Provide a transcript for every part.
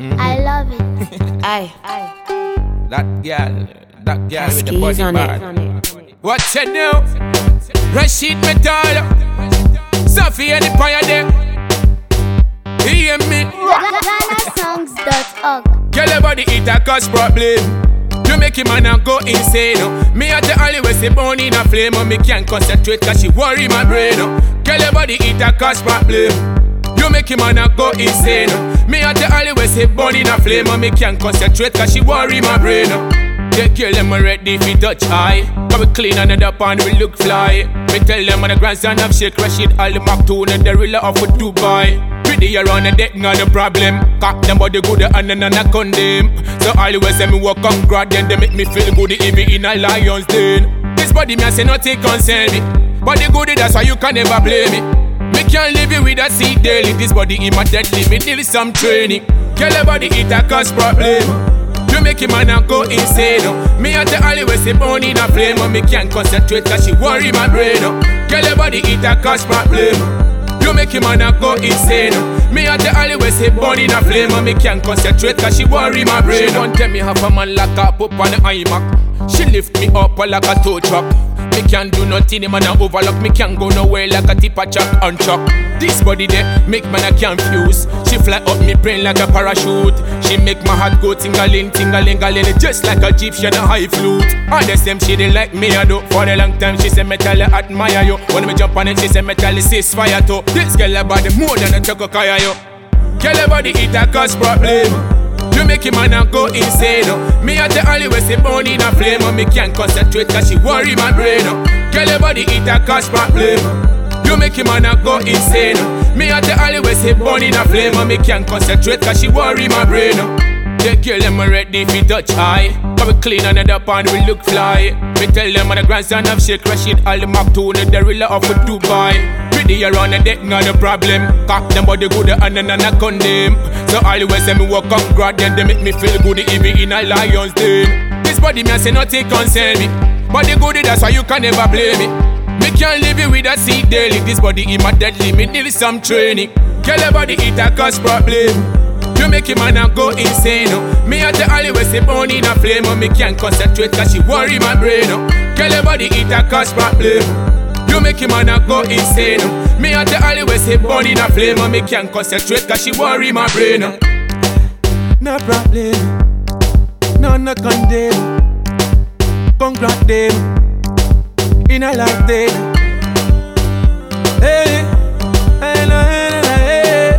Mm-hmm. I love it. Aye. That girl, that girl with the Skis body on bad. it. What you know? Rashid Metal, Safi and the Pioneer. there. Hear me? GhanaSongs.org. Girl, your body it a cause problem. You make him man and go insane. Oh. Me at the alleyway say born in a flame. Oh. Me can't concentrate cause she worry my brain. Oh. Girl, your body it a cause problem. You him man and go insane. Me at the alleyway say born in a flame. Oh. Me can't concentrate cause she worry my brain. The girl them ready fi touch high Cause we clean and it up and we look fly Me tell them on the grandson of Sheikh Rashid Al Maktoum and the real of Dubai Pretty around the deck, not a problem. Cock them body good and then I condemn. So always say me walk on grad, then they make me feel good even in a lion's den. This body me I say nothing concern me. Body good, that's why you can never blame me. Me can't live it with a seat daily. This body in my deadly, me need some training. Girl, your body it a cause problem. You make him man and go insane. Oh. Me at the alleyway say born in a flame. Oh. Me can't concentrate cause she worry my brain. Oh. Girl, your body it a cause problem. You make him man a go insane. Oh. Me at the alleyway say born in a flame and me can't concentrate cause she worry my brain. She oh. won't tell me half a man like a up on the iMac. She lift me up like a tow truck. Me can't do nothing, man a overlook. Me can't go nowhere like a tipper chuck on truck. This body there make man a confuse. She fly up me brain like a parachute. She make my heart go tingaling, tingaling, galing, just like a Egyptian a high flute. All the same she dey like me I do. For a long time she say me tell her admire you. When me jump on it she say me tell her sis fire too. This girl a body more than a choco kaya yo. Girl a body it a cause problem. You make him man and go insane. Oh. Me at the alleyway say born in a flame. Oh. Me can't concentrate cause she worry my brain. Oh. Girl your body it a cause problem. Oh. You make him man and go insane. Oh. Me at the alleyway say born in a flame. Oh. Me can't concentrate cause she worry my brain. Oh. The girl them ready fi touch high Cause we clean it up and we look fly Me tell them I'm the grandson of Sheikh Rashid Al Maktoum The real of Dubai Pretty around the deck, not a problem Cock them body good and then I condemn So always say me walk up grad Then they make me feel good even in a lion's den This body me I say nothing concern me Body good that's why you can never blame me Me can't live it with a seat daily This body in my deadly, me need some training Girl your body it a cause problem you make him man and go insane. Oh. Me at the alleyway say born in a flame. Oh. Me can't concentrate cause she worry my brain. Oh. Girl your body it a cause problem. You make him man and go insane. Oh. Me at the alleyway say born in a flame. Oh. Me can't concentrate cause she worry my brain. Oh. No problem. No no condemn. Congrat them. In a life them. Hey, hey, no, hey, no, hey.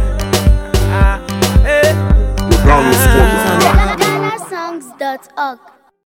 Ah, hey. GhanaSongs.org.